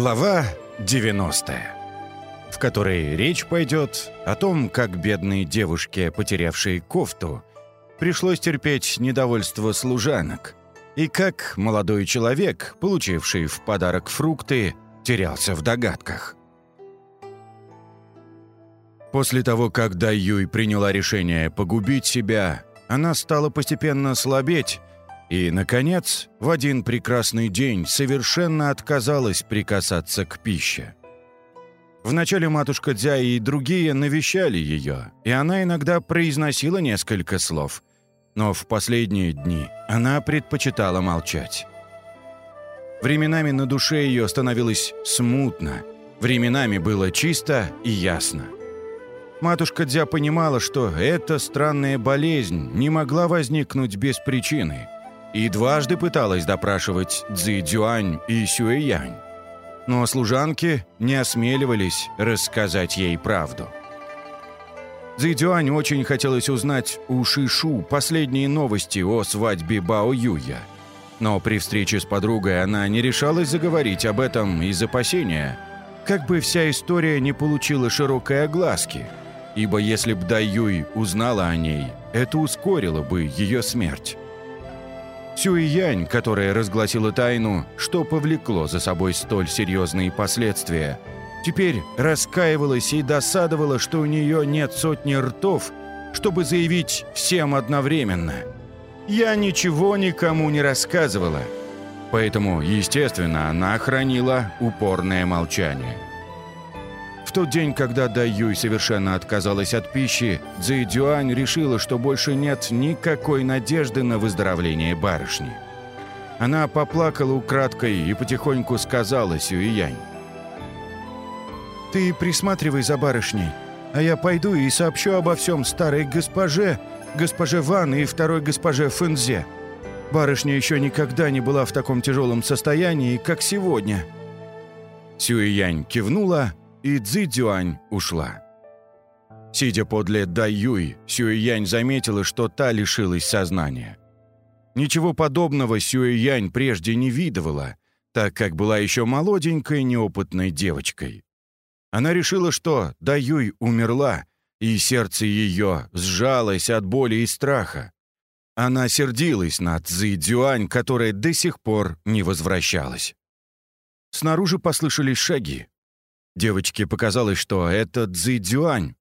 Глава 90 в которой речь пойдет о том, как бедной девушке, потерявшей кофту, пришлось терпеть недовольство служанок, и как молодой человек, получивший в подарок фрукты, терялся в догадках. После того, как Даюй приняла решение погубить себя, она стала постепенно слабеть и, наконец, в один прекрасный день совершенно отказалась прикасаться к пище. Вначале матушка Дзя и другие навещали ее, и она иногда произносила несколько слов. Но в последние дни она предпочитала молчать. Временами на душе ее становилось смутно, временами было чисто и ясно. Матушка Дзя понимала, что эта странная болезнь не могла возникнуть без причины, и дважды пыталась допрашивать Цзи Дюань и Сюэ Янь но служанки не осмеливались рассказать ей правду. Цзэдюань очень хотелось узнать у Шишу последние новости о свадьбе Бао Юя. Но при встрече с подругой она не решалась заговорить об этом из опасения, как бы вся история не получила широкой огласки, ибо если б Дай Юй узнала о ней, это ускорило бы ее смерть. Сюй-Янь, которая разгласила тайну, что повлекло за собой столь серьезные последствия, теперь раскаивалась и досадовала, что у нее нет сотни ртов, чтобы заявить всем одновременно. «Я ничего никому не рассказывала». Поэтому, естественно, она хранила упорное молчание. В тот день, когда Дай Юй совершенно отказалась от пищи, Цзи Дюань решила, что больше нет никакой надежды на выздоровление барышни. Она поплакала украдкой и потихоньку сказала Сюиянь. «Ты присматривай за барышней, а я пойду и сообщу обо всем старой госпоже, госпоже Ван и второй госпоже Фэнзе. Барышня еще никогда не была в таком тяжелом состоянии, как сегодня». Сюиянь кивнула, и Цзи Дюань ушла. Сидя подле Дай Юй, Сюэ-Янь заметила, что та лишилась сознания. Ничего подобного Сюэ-Янь прежде не видывала, так как была еще молоденькой, неопытной девочкой. Она решила, что Дай Юй умерла, и сердце ее сжалось от боли и страха. Она сердилась на Цзи Дюань, которая до сих пор не возвращалась. Снаружи послышались шаги. Девочке показалось, что это Цзи Дюань.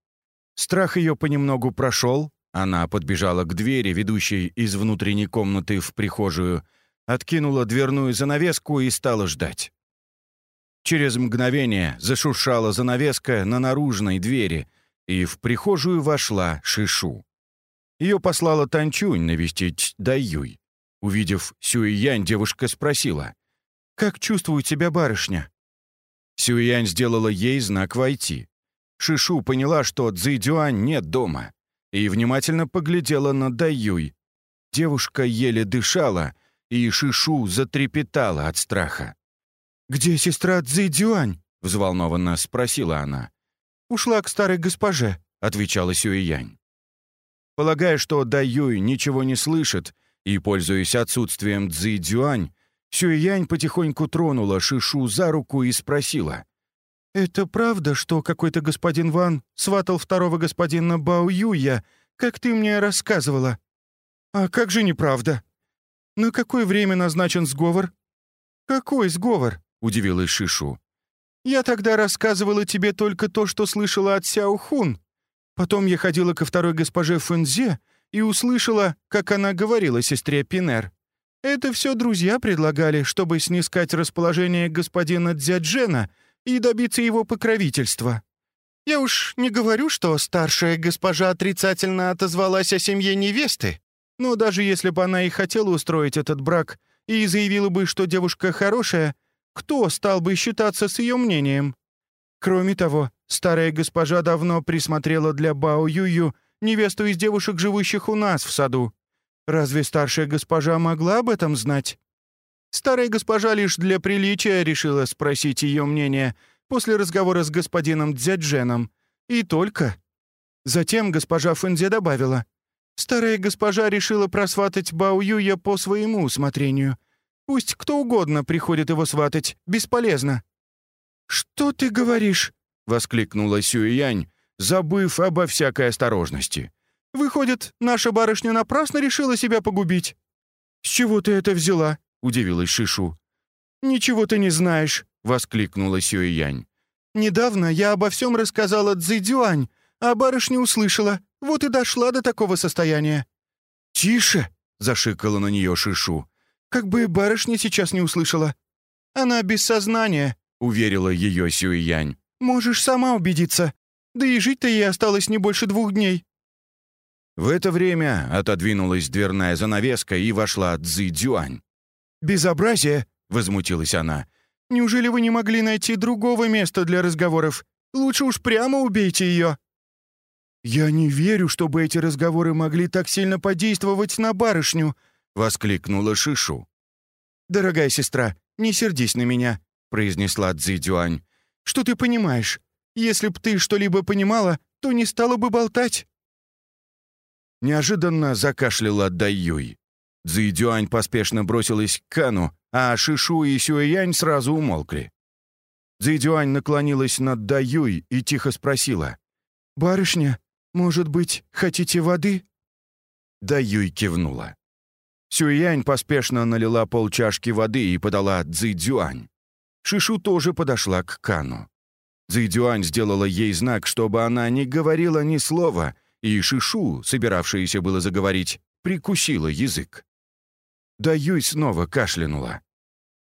Страх ее понемногу прошел, она подбежала к двери, ведущей из внутренней комнаты в прихожую, откинула дверную занавеску и стала ждать. Через мгновение зашуршала занавеска на наружной двери, и в прихожую вошла Шишу. Ее послала Танчунь навестить Даюй. Увидев Сюй-Янь, девушка спросила, «Как чувствует себя барышня?» Сюянь сделала ей знак «Войти». Шишу поняла, что Цзэдюань нет дома, и внимательно поглядела на Даюй. Девушка еле дышала, и Шишу затрепетала от страха. «Где сестра Цзэдюань?» — взволнованно спросила она. «Ушла к старой госпоже», — отвечала Сюянь. Полагая, что Даюй ничего не слышит, и, пользуясь отсутствием Цзэдюань, Сюэянь потихоньку тронула Шишу за руку и спросила. «Это правда, что какой-то господин Ван сватал второго господина Бао Юя, как ты мне рассказывала?» «А как же неправда?» «На какое время назначен сговор?» «Какой сговор?» — удивилась Шишу. «Я тогда рассказывала тебе только то, что слышала от Сяо Хун. Потом я ходила ко второй госпоже Фэнзе и услышала, как она говорила сестре Пинер. Это все друзья предлагали, чтобы снискать расположение господина Дзяджена и добиться его покровительства. Я уж не говорю, что старшая госпожа отрицательно отозвалась о семье невесты, но даже если бы она и хотела устроить этот брак и заявила бы, что девушка хорошая, кто стал бы считаться с ее мнением? Кроме того, старая госпожа давно присмотрела для Бао Юю невесту из девушек, живущих у нас в саду. Разве старшая госпожа могла об этом знать? Старая госпожа лишь для приличия решила спросить ее мнение после разговора с господином Дзядженом. И только. Затем госпожа Фэнзе добавила. Старая госпожа решила просватать Бао Юя по своему усмотрению. Пусть кто угодно приходит его сватать, бесполезно. «Что ты говоришь?» — воскликнула Сюянь, забыв обо всякой осторожности. «Выходит, наша барышня напрасно решила себя погубить». «С чего ты это взяла?» — удивилась Шишу. «Ничего ты не знаешь», — воскликнула Сюянь. «Недавно я обо всем рассказала Цзэдюань, а барышня услышала, вот и дошла до такого состояния». «Тише!» — зашикала на нее Шишу. «Как бы барышня сейчас не услышала». «Она без сознания», — уверила ее Сюянь. «Можешь сама убедиться. Да и жить-то ей осталось не больше двух дней». В это время отодвинулась дверная занавеска и вошла Цзи Дюань. «Безобразие!» — возмутилась она. «Неужели вы не могли найти другого места для разговоров? Лучше уж прямо убейте ее!» «Я не верю, чтобы эти разговоры могли так сильно подействовать на барышню!» — воскликнула Шишу. «Дорогая сестра, не сердись на меня», — произнесла Цзи Дюань. «Что ты понимаешь? Если б ты что-либо понимала, то не стала бы болтать». Неожиданно закашляла Даюй. Цзи Дюань поспешно бросилась к Кану, а Шишу и Сюэянь сразу умолкли. Цзи Дюань наклонилась над Даюй и тихо спросила. «Барышня, может быть, хотите воды?» Даюй кивнула. Сюянь поспешно налила полчашки воды и подала Цзэдюань. Шишу тоже подошла к Кану. Цзэдюань сделала ей знак, чтобы она не говорила ни слова, и Шишу, собиравшаяся было заговорить, прикусила язык. Да Юй снова кашлянула.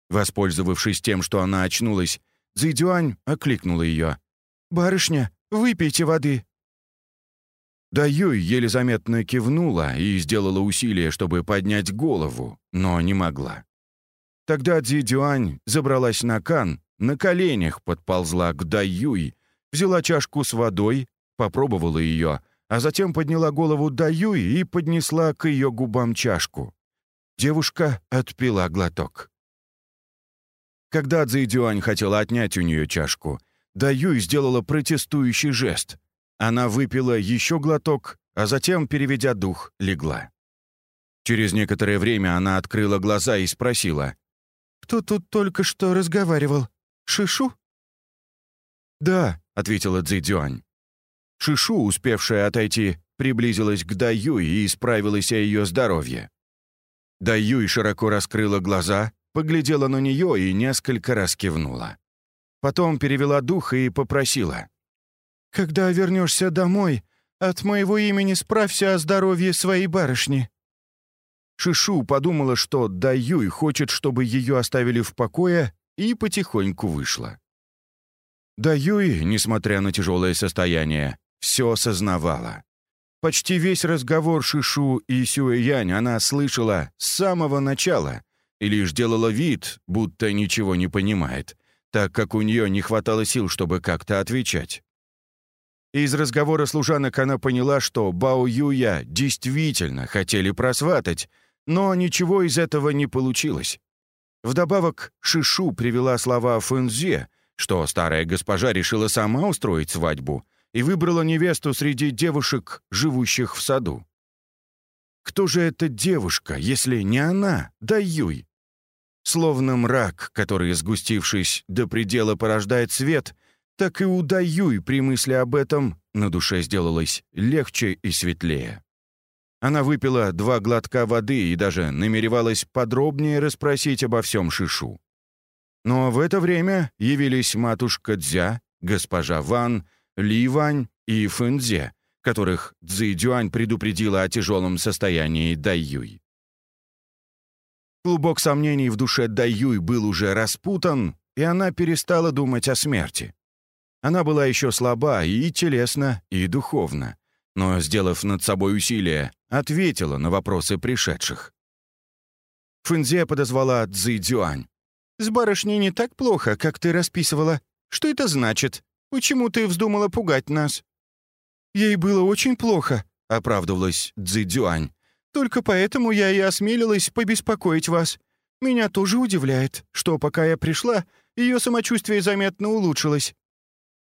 Воспользовавшись тем, что она очнулась, Цзэдюань окликнула ее. «Барышня, выпейте воды». Да Юй еле заметно кивнула и сделала усилие, чтобы поднять голову, но не могла. Тогда Дюань забралась на кан, на коленях подползла к Даюй, взяла чашку с водой, попробовала ее, а затем подняла голову Даюй и поднесла к ее губам чашку. Девушка отпила глоток. Когда Цзи Дюань хотела отнять у нее чашку, Даюй сделала протестующий жест — она выпила еще глоток, а затем, переведя дух, легла. Через некоторое время она открыла глаза и спросила. «Кто тут только что разговаривал? Шишу?» «Да», — ответила Цзэдюань. Шишу, успевшая отойти, приблизилась к Даюй и исправилась о ее здоровье. Даюй широко раскрыла глаза, поглядела на нее и несколько раз кивнула. Потом перевела дух и попросила. Когда вернешься домой, от моего имени справься о здоровье своей барышни». Шишу подумала, что Даюй хочет, чтобы ее оставили в покое, и потихоньку вышла. Даюй, несмотря на тяжелое состояние, все осознавала. Почти весь разговор Шишу и Сюэянь она слышала с самого начала и лишь делала вид, будто ничего не понимает, так как у нее не хватало сил, чтобы как-то отвечать. Из разговора служанок она поняла, что Бао Юя действительно хотели просватать, но ничего из этого не получилось. Вдобавок, Шишу привела слова Фэнзе, что старая госпожа решила сама устроить свадьбу и выбрала невесту среди девушек, живущих в саду. Кто же эта девушка, если не она, да Юй? Словно мрак, который, сгустившись до предела, порождает свет — так и у Даюй при мысли об этом на душе сделалось легче и светлее. Она выпила два глотка воды и даже намеревалась подробнее расспросить обо всем Шишу. Но в это время явились матушка Дзя, госпожа Ван, Ли Вань и Фэнзе, которых Цзи Дюань предупредила о тяжелом состоянии Даюй. Клубок сомнений в душе Даюй был уже распутан, и она перестала думать о смерти. Она была еще слаба и телесно, и духовно, но, сделав над собой усилие, ответила на вопросы пришедших. Фэнзе подозвала Цзи Дюань. «С барышней не так плохо, как ты расписывала. Что это значит? Почему ты вздумала пугать нас?» «Ей было очень плохо», — оправдывалась Цзи. «Только поэтому я и осмелилась побеспокоить вас. Меня тоже удивляет, что пока я пришла, ее самочувствие заметно улучшилось.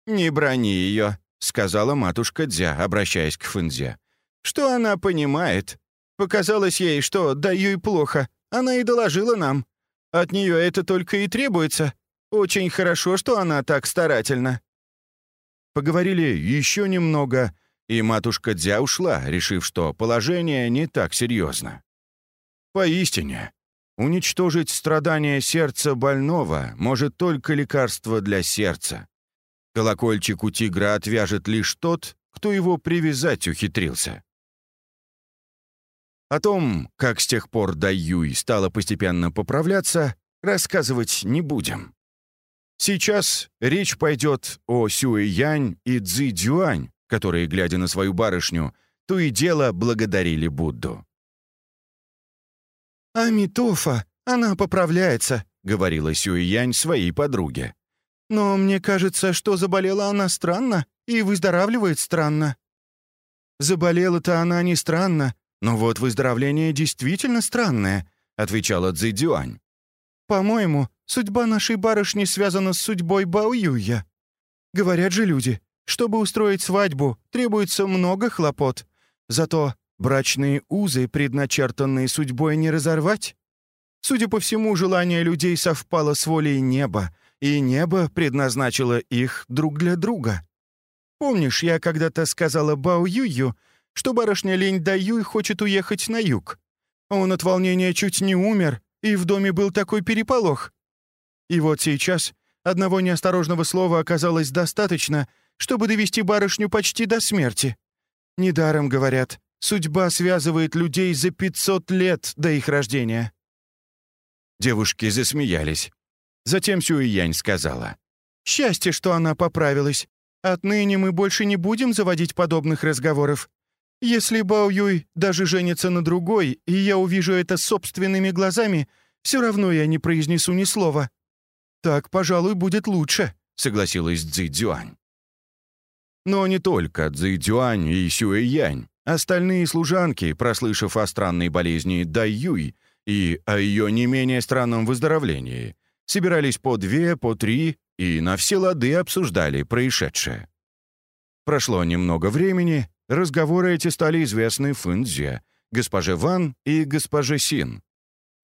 «Не брони ее», — сказала матушка Дзя, обращаясь к Фэнзе. «Что она понимает? Показалось ей, что даю и плохо. Она и доложила нам. От нее это только и требуется. Очень хорошо, что она так старательна». Поговорили еще немного, и матушка Дзя ушла, решив, что положение не так серьезно. Поистине, уничтожить страдания сердца больного может только лекарство для сердца. Колокольчик у тигра отвяжет лишь тот, кто его привязать ухитрился. О том, как с тех пор Даюй стала постепенно поправляться, рассказывать не будем. Сейчас речь пойдет о Сюэ-Янь и Цзи-Дюань, которые, глядя на свою барышню, то и дело благодарили Будду. «Амитофа, она поправляется», — говорила Сюэ-Янь своей подруге. «Но мне кажется, что заболела она странно и выздоравливает странно». «Заболела-то она не странно, но вот выздоровление действительно странное», — отвечала Цзэдюань. «По-моему, судьба нашей барышни связана с судьбой Баоюя. Говорят же люди, чтобы устроить свадьбу, требуется много хлопот. Зато брачные узы, предначертанные судьбой, не разорвать. Судя по всему, желание людей совпало с волей неба, и небо предназначило их друг для друга. Помнишь, я когда-то сказала Бао Юю, что барышня Лень Даюй хочет уехать на юг? Он от волнения чуть не умер, и в доме был такой переполох. И вот сейчас одного неосторожного слова оказалось достаточно, чтобы довести барышню почти до смерти. Недаром говорят, судьба связывает людей за 500 лет до их рождения». Девушки засмеялись. Затем Сюиянь сказала. «Счастье, что она поправилась. Отныне мы больше не будем заводить подобных разговоров. Если Бао Юй даже женится на другой, и я увижу это собственными глазами, все равно я не произнесу ни слова». «Так, пожалуй, будет лучше», — согласилась Цзи. Но не только Цзи и Сюэ Янь. Остальные служанки, прослышав о странной болезни Дай и о ее не менее странном выздоровлении, собирались по две, по три и на все лады обсуждали происшедшее. Прошло немного времени, разговоры эти стали известны Фэнзе, госпоже Ван и госпоже Син.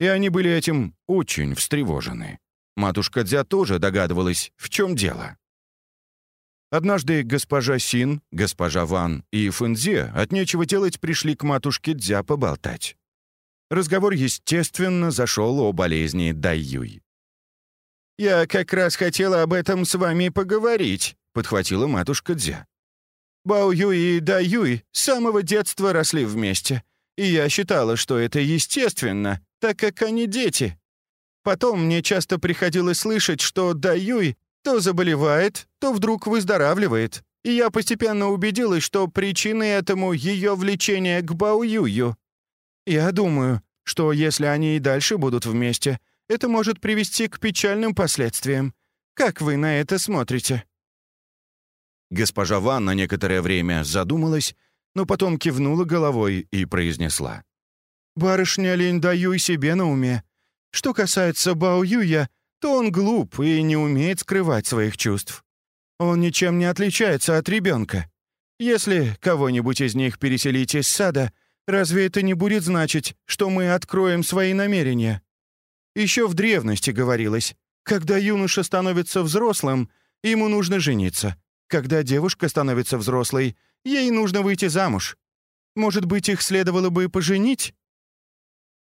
И они были этим очень встревожены. Матушка Дзя тоже догадывалась, в чем дело. Однажды госпожа Син, госпожа Ван и Фэнзе от нечего делать пришли к матушке Дзя поболтать. Разговор, естественно, зашел о болезни Дайюй. «Я как раз хотела об этом с вами поговорить», — подхватила матушка Дзя. Бао Юй и Да Юй с самого детства росли вместе, и я считала, что это естественно, так как они дети. Потом мне часто приходилось слышать, что Да Юй то заболевает, то вдруг выздоравливает. И я постепенно убедилась, что причиной этому ее влечение к Баоюю. Я думаю, что если они и дальше будут вместе, это может привести к печальным последствиям. Как вы на это смотрите?» Госпожа Ван на некоторое время задумалась, но потом кивнула головой и произнесла. «Барышня Линь Даюй себе на уме. Что касается Бао Юя, то он глуп и не умеет скрывать своих чувств. Он ничем не отличается от ребенка. Если кого-нибудь из них переселить из сада, разве это не будет значить, что мы откроем свои намерения? Еще в древности говорилось, когда юноша становится взрослым, ему нужно жениться. Когда девушка становится взрослой, ей нужно выйти замуж. Может быть, их следовало бы поженить?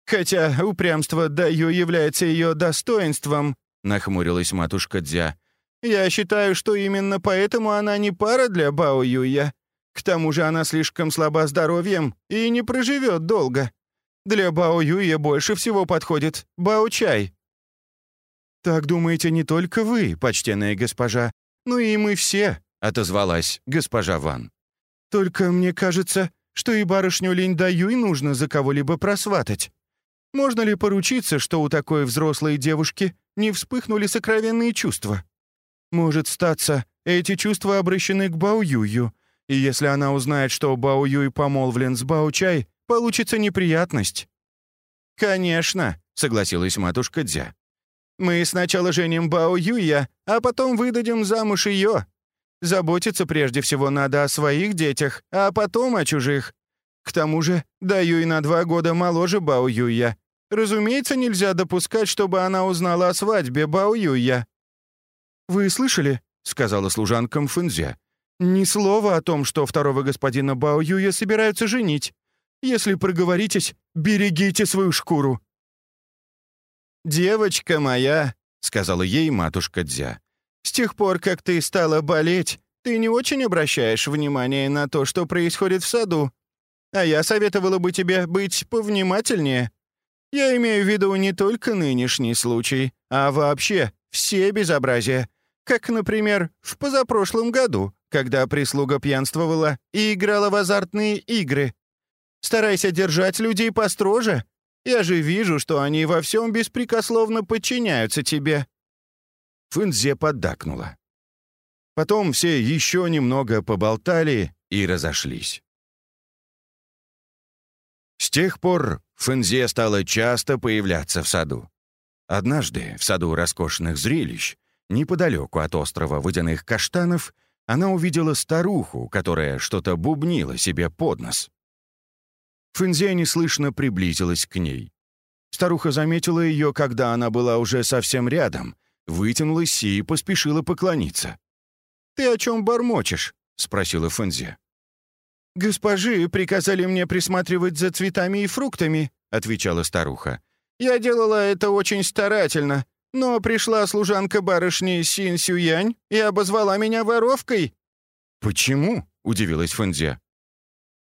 Хотя упрямство Даю является ее достоинством, нахмурилась матушка Дзя. «Я считаю, что именно поэтому она не пара для Бао Юя. К тому же она слишком слаба здоровьем и не проживет долго. Для Бао Юя больше всего подходит Бао Чай». «Так думаете не только вы, почтенная госпожа, но и мы все», — отозвалась госпожа Ван. «Только мне кажется, что и барышню Линь Даюй нужно за кого-либо просватать. Можно ли поручиться, что у такой взрослой девушки не вспыхнули сокровенные чувства. Может статься, эти чувства обращены к Бао Юю, и если она узнает, что Бао Юй помолвлен с Бао Чай, получится неприятность». «Конечно», — согласилась матушка Дзя. «Мы сначала женим Бао Юя, а потом выдадим замуж ее. Заботиться прежде всего надо о своих детях, а потом о чужих. К тому же, Да Юй на два года моложе Бао Юя, Разумеется, нельзя допускать, чтобы она узнала о свадьбе Бао Юя». «Вы слышали?» — сказала служанкам Фэнзе. «Ни слова о том, что второго господина Бао Юя собираются женить. Если проговоритесь, берегите свою шкуру». «Девочка моя», — сказала ей матушка Дзя, «с тех пор, как ты стала болеть, ты не очень обращаешь внимание на то, что происходит в саду. А я советовала бы тебе быть повнимательнее. Я имею в виду не только нынешний случай, а вообще все безобразия. Как, например, в позапрошлом году, когда прислуга пьянствовала и играла в азартные игры. Старайся держать людей построже. Я же вижу, что они во всем беспрекословно подчиняются тебе». Фэнзе поддакнула. Потом все еще немного поболтали и разошлись. С тех пор Фэнзе стала часто появляться в саду. Однажды, в саду роскошных зрелищ, неподалеку от острова водяных каштанов, она увидела старуху, которая что-то бубнила себе под нос. Фэнзе неслышно приблизилась к ней. Старуха заметила ее, когда она была уже совсем рядом, вытянулась и поспешила поклониться. «Ты о чем бормочешь?» — спросила Фэнзе. «Госпожи приказали мне присматривать за цветами и фруктами», — отвечала старуха. «Я делала это очень старательно, но пришла служанка барышни Син Сюянь и обозвала меня воровкой». «Почему?» — удивилась Фэнзе.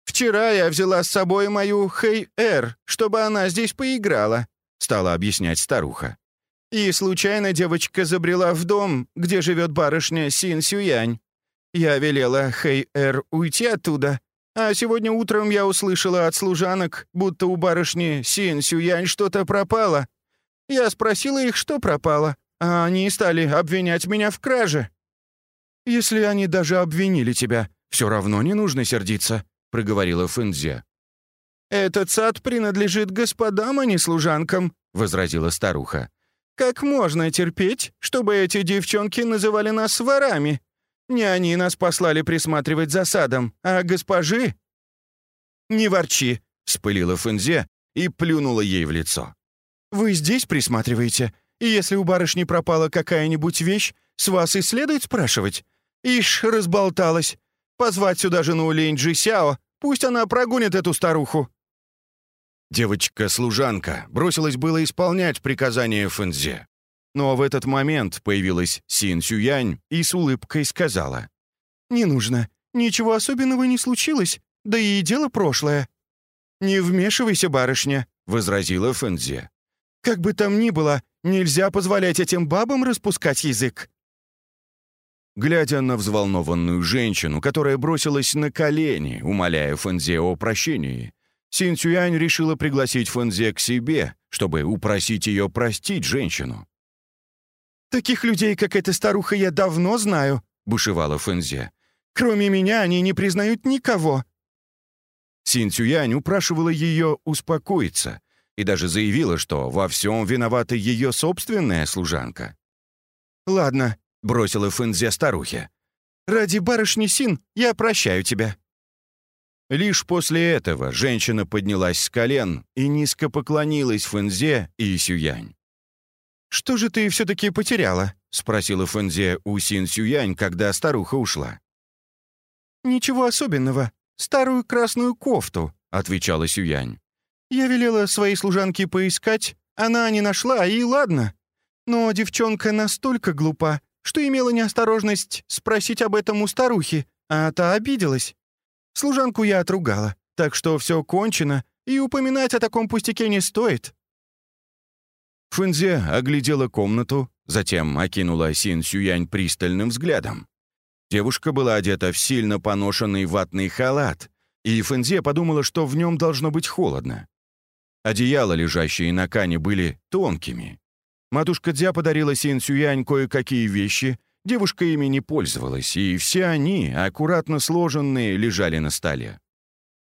«Вчера я взяла с собой мою Хэй-Эр, чтобы она здесь поиграла», — стала объяснять старуха. «И случайно девочка забрела в дом, где живет барышня Син Сюянь. Я велела Хэй-Эр уйти оттуда, а сегодня утром я услышала от служанок, будто у барышни Син Сюянь что-то пропало. Я спросила их, что пропало, а они стали обвинять меня в краже». «Если они даже обвинили тебя, все равно не нужно сердиться», — проговорила Фэнзе. «Этот сад принадлежит господам, а не служанкам», — возразила старуха. «Как можно терпеть, чтобы эти девчонки называли нас ворами? Не они нас послали присматривать за садом, а госпожи». «Не ворчи», — вспылила Фэнзе и плюнула ей в лицо. «Вы здесь присматриваете? И если у барышни пропала какая-нибудь вещь, с вас и следует спрашивать? Ишь, разболталась. Позвать сюда жену Лень Джи Сяо, пусть она прогонит эту старуху». Девочка-служанка бросилась было исполнять приказание Фэнзе. Но в этот момент появилась Син Сюянь и с улыбкой сказала. «Не нужно. Ничего особенного не случилось, да и дело прошлое». «Не вмешивайся, барышня», — возразила Фэнзе. «Как бы там ни было, нельзя позволять этим бабам распускать язык». Глядя на взволнованную женщину, которая бросилась на колени, умоляя Фэнзе о прощении, Син Цюянь решила пригласить Фэнзе к себе, чтобы упросить ее простить женщину. «Таких людей, как эта старуха, я давно знаю», — бушевала Фэнзе. «Кроме меня они не признают никого». Син Цюянь упрашивала ее успокоиться и даже заявила, что во всем виновата ее собственная служанка. «Ладно, бросила Фэнзе старухе. «Ради барышни Син я прощаю тебя». Лишь после этого женщина поднялась с колен и низко поклонилась Фэнзе и Сюянь. «Что же ты все-таки потеряла?» — спросила Фэнзе у Син Сюянь, когда старуха ушла. «Ничего особенного. Старую красную кофту», — отвечала Сюянь. «Я велела своей служанке поискать, она не нашла, и ладно. Но девчонка настолько глупа, что имела неосторожность спросить об этом у старухи, а та обиделась. Служанку я отругала, так что все кончено, и упоминать о таком пустяке не стоит». Фэнзе оглядела комнату, затем окинула Син Сюянь пристальным взглядом. Девушка была одета в сильно поношенный ватный халат, и Фэнзе подумала, что в нем должно быть холодно. Одеяла, лежащие на кане, были тонкими, Матушка Дзя подарила Син Сюянь кое-какие вещи, девушка ими не пользовалась, и все они, аккуратно сложенные, лежали на столе.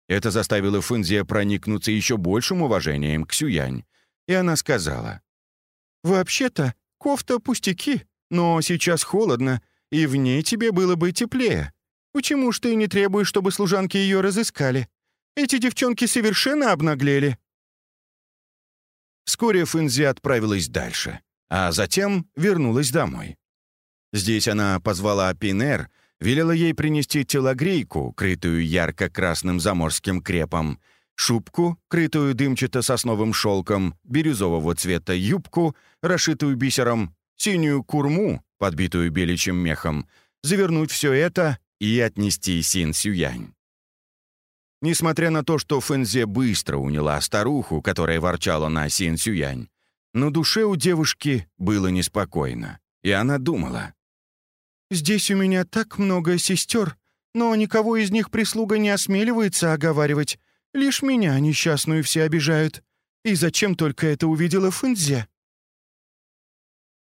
Это заставило Фэнзе проникнуться еще большим уважением к Сюянь, и она сказала, «Вообще-то, кофта пустяки, но сейчас холодно, и в ней тебе было бы теплее. Почему ж ты не требуешь, чтобы служанки ее разыскали? Эти девчонки совершенно обнаглели». Вскоре Фэнзи отправилась дальше, а затем вернулась домой. Здесь она позвала Пинер, велела ей принести телогрейку, крытую ярко-красным заморским крепом, шубку, крытую дымчато-сосновым шелком, бирюзового цвета юбку, расшитую бисером, синюю курму, подбитую беличьим мехом, завернуть все это и отнести Син Сюянь. Несмотря на то, что Фэнзе быстро уняла старуху, которая ворчала на Син Сюянь, на душе у девушки было неспокойно, и она думала. «Здесь у меня так много сестер, но никого из них прислуга не осмеливается оговаривать. Лишь меня несчастную все обижают. И зачем только это увидела Фэнзе?»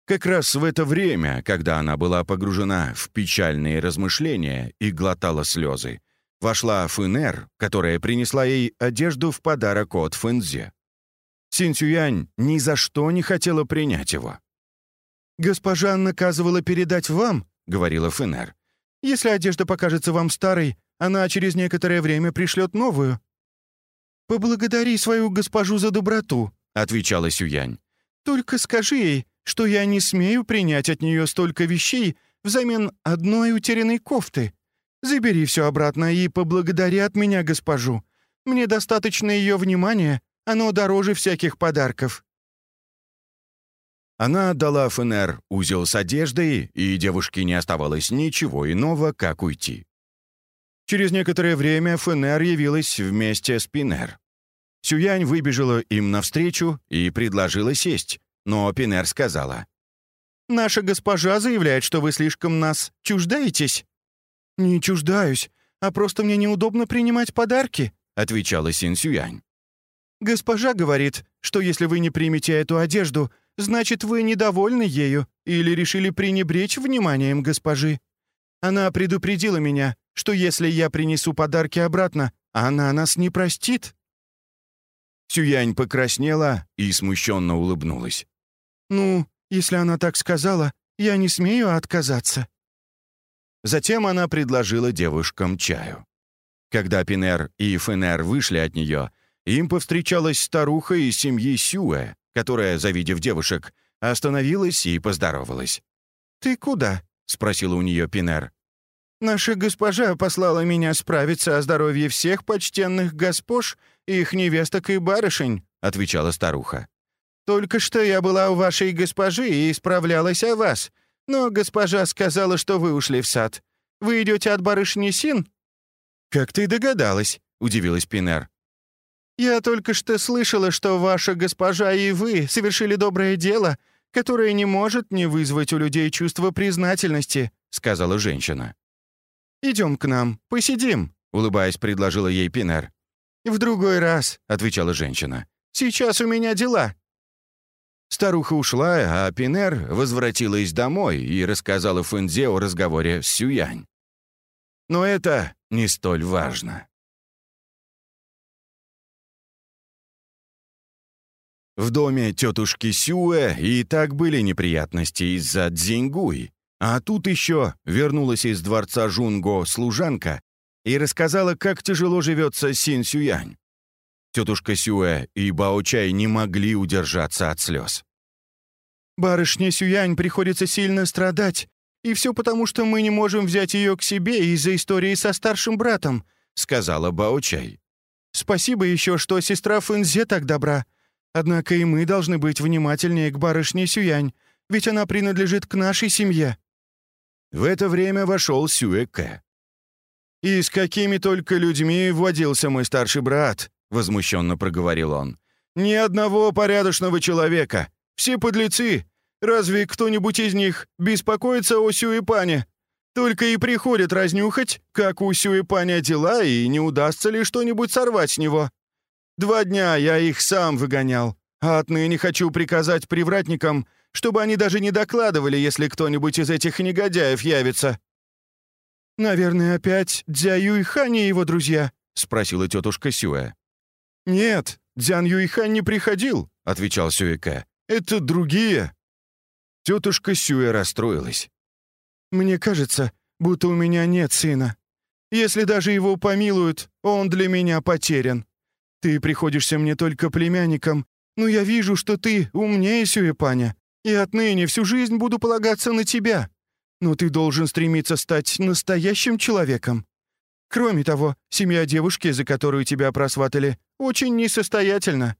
Как раз в это время, когда она была погружена в печальные размышления и глотала слезы, вошла Фынер, которая принесла ей одежду в подарок от Фэнзе. Синцюянь ни за что не хотела принять его. «Госпожа наказывала передать вам», — говорила Фынер. «Если одежда покажется вам старой, она через некоторое время пришлет новую». «Поблагодари свою госпожу за доброту», — отвечала Сюянь. «Только скажи ей, что я не смею принять от нее столько вещей взамен одной утерянной кофты. Забери все обратно и поблагодари от меня госпожу. Мне достаточно ее внимания, оно дороже всяких подарков». Она отдала ФНР узел с одеждой, и девушке не оставалось ничего иного, как уйти. Через некоторое время ФНР явилась вместе с Пинер. Сюянь выбежала им навстречу и предложила сесть, но Пинер сказала. «Наша госпожа заявляет, что вы слишком нас чуждаетесь». «Не чуждаюсь, а просто мне неудобно принимать подарки», — отвечала Син Сюянь. «Госпожа говорит, что если вы не примете эту одежду, значит, вы недовольны ею или решили пренебречь вниманием госпожи. Она предупредила меня, что если я принесу подарки обратно, она нас не простит». Сюянь покраснела и смущенно улыбнулась. «Ну, если она так сказала, я не смею отказаться». Затем она предложила девушкам чаю. Когда Пинер и Фенер вышли от нее, им повстречалась старуха из семьи Сюэ, которая, завидев девушек, остановилась и поздоровалась. «Ты куда?» — спросила у нее Пинер. «Наша госпожа послала меня справиться о здоровье всех почтенных госпож, их невесток и барышень», — отвечала старуха. Только что я была у вашей госпожи и исправлялась о вас, но госпожа сказала, что вы ушли в сад. Вы идете от барышни Син?» «Как ты догадалась?» — удивилась Пинер. «Я только что слышала, что ваша госпожа и вы совершили доброе дело, которое не может не вызвать у людей чувство признательности», — сказала женщина. «Идем к нам, посидим», — улыбаясь, предложила ей Пинер. «В другой раз», — отвечала женщина. «Сейчас у меня дела». Старуха ушла, а Пинер возвратилась домой и рассказала Фэнзе о разговоре с Сюянь. Но это не столь важно. В доме тетушки Сюэ и так были неприятности из-за Дзиньгуй, а тут еще вернулась из дворца Жунго служанка и рассказала, как тяжело живется Син Сюянь. Тетушка Сюэ и Бао-Чай не могли удержаться от слез. «Барышне Сюянь приходится сильно страдать, и все потому, что мы не можем взять ее к себе из-за истории со старшим братом», — сказала Бао-Чай. «Спасибо еще, что сестра Фэнзе так добра. Однако и мы должны быть внимательнее к барышне Сюянь, ведь она принадлежит к нашей семье». В это время вошел Сюэкэ. «И с какими только людьми водился мой старший брат», возмущенно проговорил он. «Ни одного порядочного человека. Все подлецы. Разве кто-нибудь из них беспокоится о Сюэпане? Только и приходят разнюхать, как у Сюэпаня дела, и не удастся ли что-нибудь сорвать с него. Два дня я их сам выгонял, а отныне хочу приказать привратникам, чтобы они даже не докладывали, если кто-нибудь из этих негодяев явится». «Наверное, опять Дзя Юйхань и его друзья?» — спросила тетушка Сюэ. «Нет, Дзян Юйхан не приходил», — отвечал Сюэка. «Это другие». Тетушка Сюэ расстроилась. «Мне кажется, будто у меня нет сына. Если даже его помилуют, он для меня потерян. Ты приходишься мне только племянником, но я вижу, что ты умнее Сюэпаня, и отныне всю жизнь буду полагаться на тебя. но ты должен стремиться стать настоящим человеком. Кроме того, семья девушки, за которую тебя просватали, очень несостоятельна.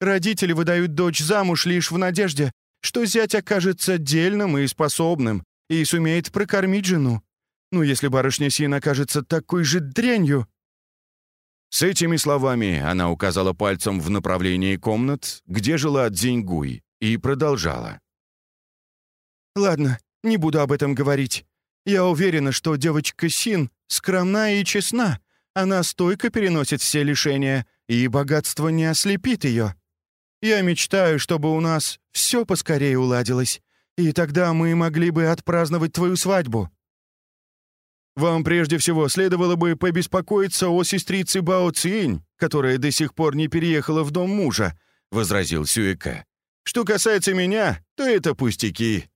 Родители выдают дочь замуж лишь в надежде, что зять окажется дельным и способным и сумеет прокормить жену. Ну, если барышня Син окажется такой же дрянью...» С этими словами она указала пальцем в направлении комнат, где жила Дзиньгуй, и продолжала. «Ладно, не буду об этом говорить. Я уверена, что девочка Син скромна и честна. Она стойко переносит все лишения, и богатство не ослепит ее. Я мечтаю, чтобы у нас все поскорее уладилось, и тогда мы могли бы отпраздновать твою свадьбу». «Вам прежде всего следовало бы побеспокоиться о сестрице Бао Цинь, которая до сих пор не переехала в дом мужа», — возразил Сюэка. «Что касается меня, то это пустяки.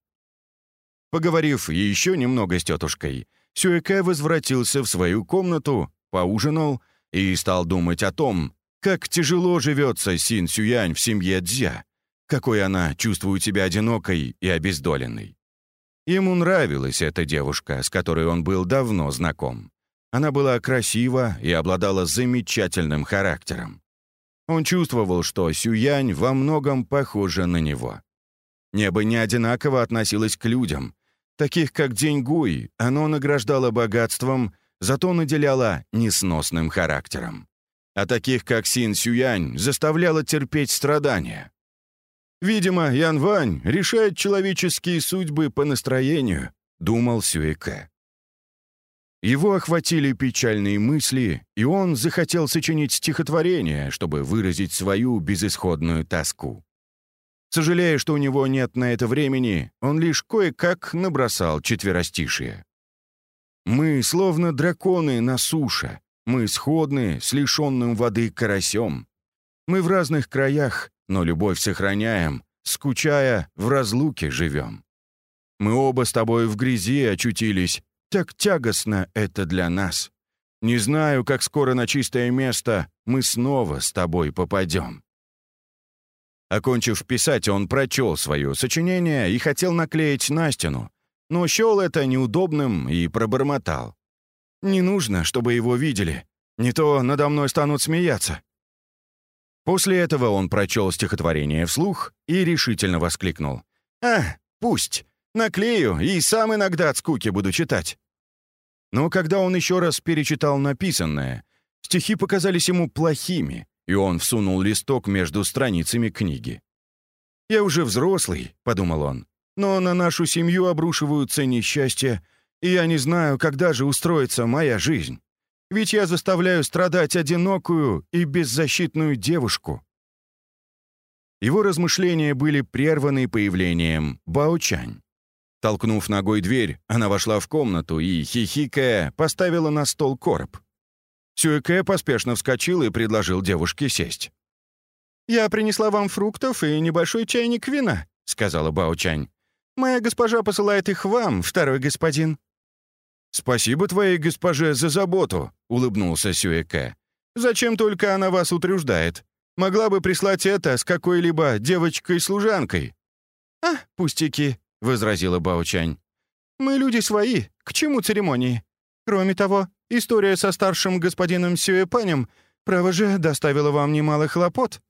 Поговорив еще немного с тетушкой, Сюэке возвратился в свою комнату, поужинал и стал думать о том, как тяжело живется Син Сюянь в семье Дзя, какой она чувствует себя одинокой и обездоленной. Ему нравилась эта девушка, с которой он был давно знаком. Она была красива и обладала замечательным характером. Он чувствовал, что Сюянь во многом похожа на него. Небо не одинаково относилось к людям. Таких как Деньгуй, оно награждало богатством, зато наделяло несносным характером. А таких как Син Сюянь заставляло терпеть страдания. «Видимо, Ян Вань решает человеческие судьбы по настроению», — думал Сюэке. Его охватили печальные мысли, и он захотел сочинить стихотворение, чтобы выразить свою безысходную тоску. Сожалея, что у него нет на это времени, он лишь кое-как набросал четверостишие. «Мы словно драконы на суше, мы сходны с лишенным воды карасем. Мы в разных краях, но любовь сохраняем, скучая, в разлуке живем. Мы оба с тобой в грязи очутились, так тягостно это для нас. Не знаю, как скоро на чистое место мы снова с тобой попадем. Окончив писать, он прочел свое сочинение и хотел наклеить на стену, но счел это неудобным и пробормотал. «Не нужно, чтобы его видели. Не то надо мной станут смеяться». После этого он прочел стихотворение вслух и решительно воскликнул. «А, пусть. Наклею и сам иногда от скуки буду читать». Но когда он еще раз перечитал написанное, стихи показались ему плохими, и он всунул листок между страницами книги. «Я уже взрослый», — подумал он, «но на нашу семью обрушиваются несчастья, и я не знаю, когда же устроится моя жизнь. Ведь я заставляю страдать одинокую и беззащитную девушку». Его размышления были прерваны появлением Баочань. Толкнув ногой дверь, она вошла в комнату и, хихикая, поставила на стол короб. Сюэке поспешно вскочил и предложил девушке сесть. «Я принесла вам фруктов и небольшой чайник вина», — сказала Баочань. «Моя госпожа посылает их вам, второй господин». «Спасибо твоей госпоже за заботу», — улыбнулся Сюэке. «Зачем только она вас утруждает? Могла бы прислать это с какой-либо девочкой-служанкой». «А, пустяки», — возразила Баочань. «Мы люди свои, к чему церемонии? Кроме того, История со старшим господином Сюэпанем, право же, доставила вам немало хлопот.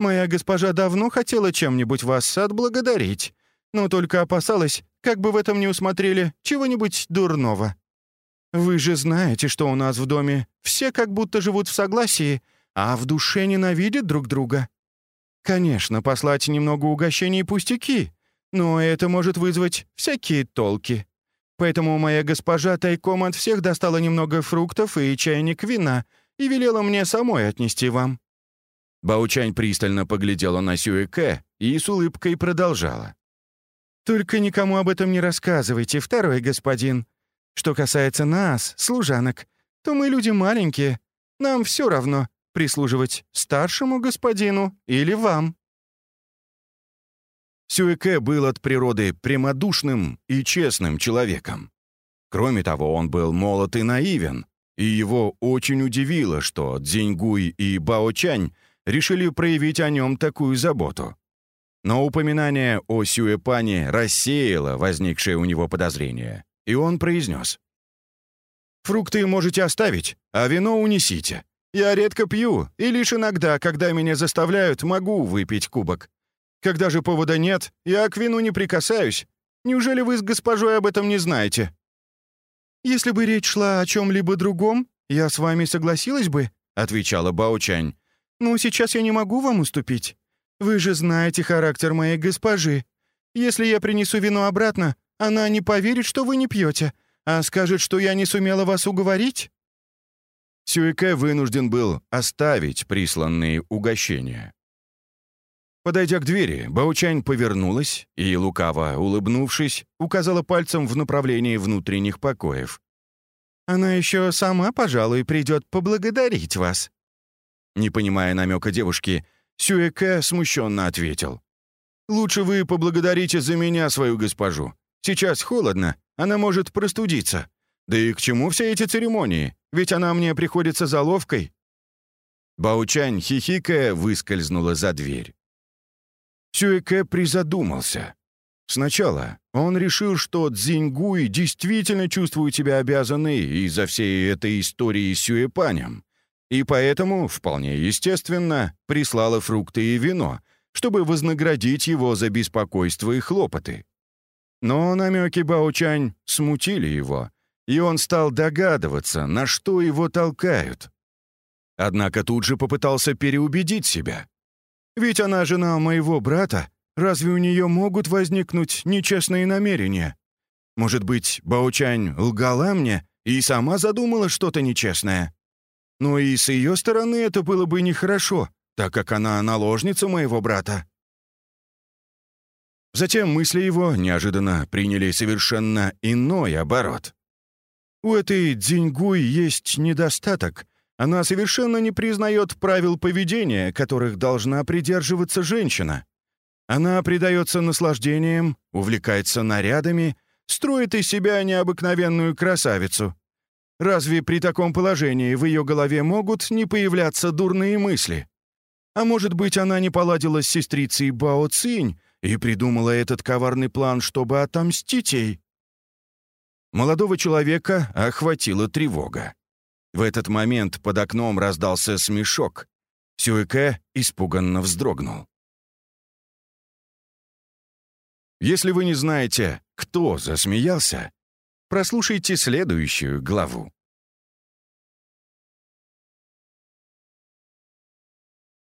Моя госпожа давно хотела чем-нибудь вас отблагодарить, но только опасалась, как бы в этом не усмотрели чего-нибудь дурного. Вы же знаете, что у нас в доме все как будто живут в согласии, а в душе ненавидят друг друга. Конечно, послать немного угощений пустяки, но это может вызвать всякие толки. Поэтому моя госпожа тайком от всех достала немного фруктов и чайник вина и велела мне самой отнести вам». Баучань пристально поглядела на Сюэке и с улыбкой продолжала. «Только никому об этом не рассказывайте, второй господин. Что касается нас, служанок, то мы люди маленькие. Нам все равно, прислуживать старшему господину или вам». Сюэке был от природы прямодушным и честным человеком. Кроме того, он был молод и наивен, и его очень удивило, что Цзиньгуй и Баочань решили проявить о нем такую заботу. Но упоминание о Сюэпане рассеяло возникшее у него подозрение, и он произнес. «Фрукты можете оставить, а вино унесите. Я редко пью, и лишь иногда, когда меня заставляют, могу выпить кубок. Когда же повода нет, я к вину не прикасаюсь. Неужели вы с госпожой об этом не знаете?» «Если бы речь шла о чем-либо другом, я с вами согласилась бы», — отвечала Баучань. «Но сейчас я не могу вам уступить. Вы же знаете характер моей госпожи. Если я принесу вино обратно, она не поверит, что вы не пьете, а скажет, что я не сумела вас уговорить». Сюэке вынужден был оставить присланные угощения. Подойдя к двери, Баучань повернулась и, лукаво улыбнувшись, указала пальцем в направлении внутренних покоев. «Она еще сама, пожалуй, придет поблагодарить вас». Не понимая намека девушки, Сюэке смущенно ответил. «Лучше вы поблагодарите за меня свою госпожу. Сейчас холодно, она может простудиться. Да и к чему все эти церемонии? Ведь она мне приходится заловкой». Баучань, хихикая, выскользнула за дверь. Сюэке призадумался. Сначала он решил, что Цзиньгуй действительно чувствует себя обязанной из-за всей этой истории с Сюэпанем, и поэтому, вполне естественно, прислала фрукты и вино, чтобы вознаградить его за беспокойство и хлопоты. Но намеки Баучань смутили его, и он стал догадываться, на что его толкают. Однако тут же попытался переубедить себя. Ведь она жена моего брата, разве у нее могут возникнуть нечестные намерения? Может быть, Баучань лгала мне и сама задумала что-то нечестное? Но и с ее стороны это было бы нехорошо, так как она наложница моего брата. Затем мысли его неожиданно приняли совершенно иной оборот. У этой Дзиньгуй есть недостаток. Она совершенно не признает правил поведения, которых должна придерживаться женщина. Она предается наслаждениям, увлекается нарядами, строит из себя необыкновенную красавицу. Разве при таком положении в ее голове могут не появляться дурные мысли? А может быть, она не поладила с сестрицей Бао Цинь и придумала этот коварный план, чтобы отомстить ей? Молодого человека охватила тревога. В этот момент под окном раздался смешок. Сюэке испуганно вздрогнул. Если вы не знаете, кто засмеялся, прослушайте следующую главу.